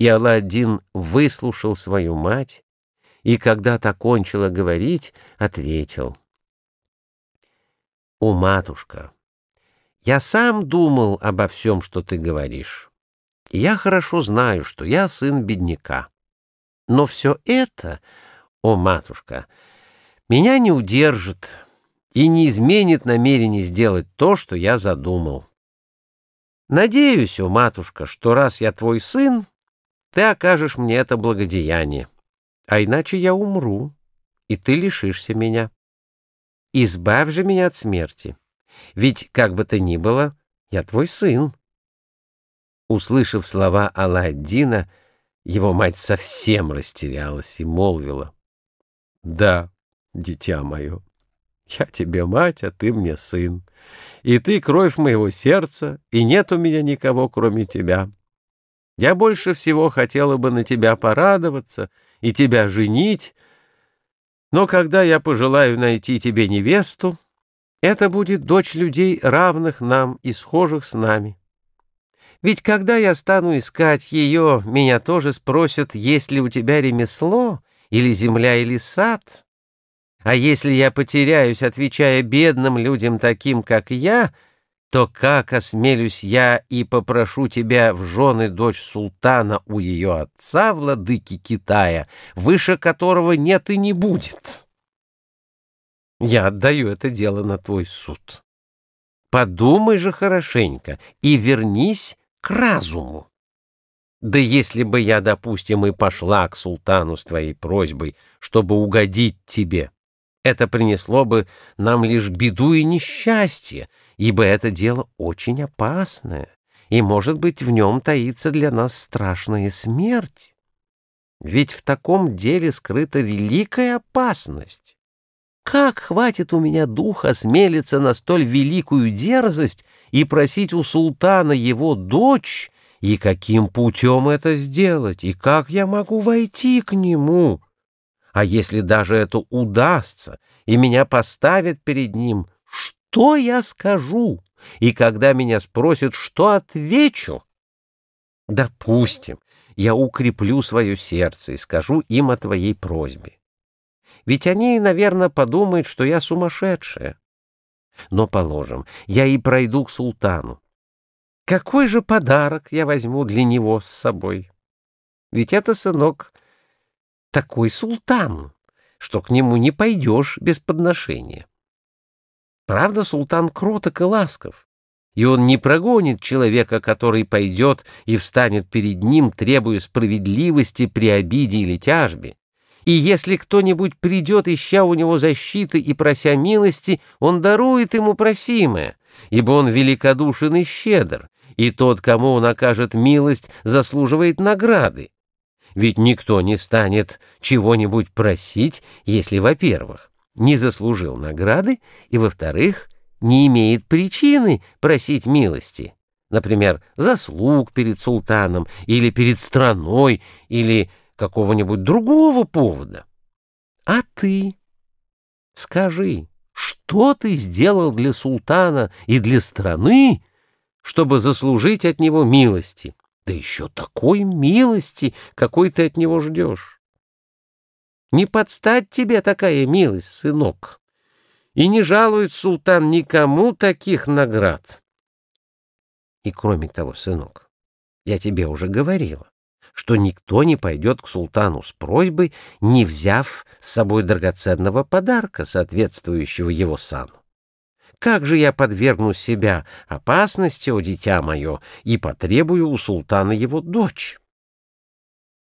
И Аладдин выслушал свою мать, и когда та кончила говорить, ответил. «О, матушка, я сам думал обо всем, что ты говоришь. Я хорошо знаю, что я сын бедняка. Но все это, о, матушка, меня не удержит и не изменит намерение сделать то, что я задумал. Надеюсь, о, матушка, что раз я твой сын, ты окажешь мне это благодеяние, а иначе я умру, и ты лишишься меня. Избавь же меня от смерти, ведь, как бы то ни было, я твой сын. Услышав слова Алладдина, его мать совсем растерялась и молвила. — Да, дитя мое, я тебе мать, а ты мне сын. И ты кровь моего сердца, и нет у меня никого, кроме тебя. Я больше всего хотела бы на тебя порадоваться и тебя женить, но когда я пожелаю найти тебе невесту, это будет дочь людей, равных нам и схожих с нами. Ведь когда я стану искать ее, меня тоже спросят, есть ли у тебя ремесло, или земля, или сад. А если я потеряюсь, отвечая бедным людям таким, как я, то как осмелюсь я и попрошу тебя в жены дочь султана у ее отца, владыки Китая, выше которого нет и не будет? Я отдаю это дело на твой суд. Подумай же хорошенько и вернись к разуму. Да если бы я, допустим, и пошла к султану с твоей просьбой, чтобы угодить тебе, это принесло бы нам лишь беду и несчастье, ибо это дело очень опасное, и, может быть, в нем таится для нас страшная смерть. Ведь в таком деле скрыта великая опасность. Как хватит у меня духа осмелиться на столь великую дерзость и просить у султана его дочь, и каким путем это сделать, и как я могу войти к нему?» А если даже это удастся, и меня поставят перед ним, что я скажу? И когда меня спросят, что отвечу? Допустим, я укреплю свое сердце и скажу им о твоей просьбе. Ведь они, наверное, подумают, что я сумасшедшая. Но, положим, я и пройду к султану. Какой же подарок я возьму для него с собой? Ведь это, сынок, такой султан, что к нему не пойдешь без подношения. Правда, султан кроток и ласков, и он не прогонит человека, который пойдет и встанет перед ним, требуя справедливости при обиде или тяжбе. И если кто-нибудь придет, ища у него защиты и прося милости, он дарует ему просимое, ибо он великодушен и щедр, и тот, кому он окажет милость, заслуживает награды. Ведь никто не станет чего-нибудь просить, если, во-первых, не заслужил награды, и, во-вторых, не имеет причины просить милости, например, заслуг перед султаном или перед страной или какого-нибудь другого повода. А ты скажи, что ты сделал для султана и для страны, чтобы заслужить от него милости? да еще такой милости, какой ты от него ждешь. Не подстать тебе такая милость, сынок, и не жалует султан никому таких наград. И кроме того, сынок, я тебе уже говорила, что никто не пойдет к султану с просьбой, не взяв с собой драгоценного подарка, соответствующего его сану. Как же я подвергну себя опасности, о дитя мое, и потребую у султана его дочь?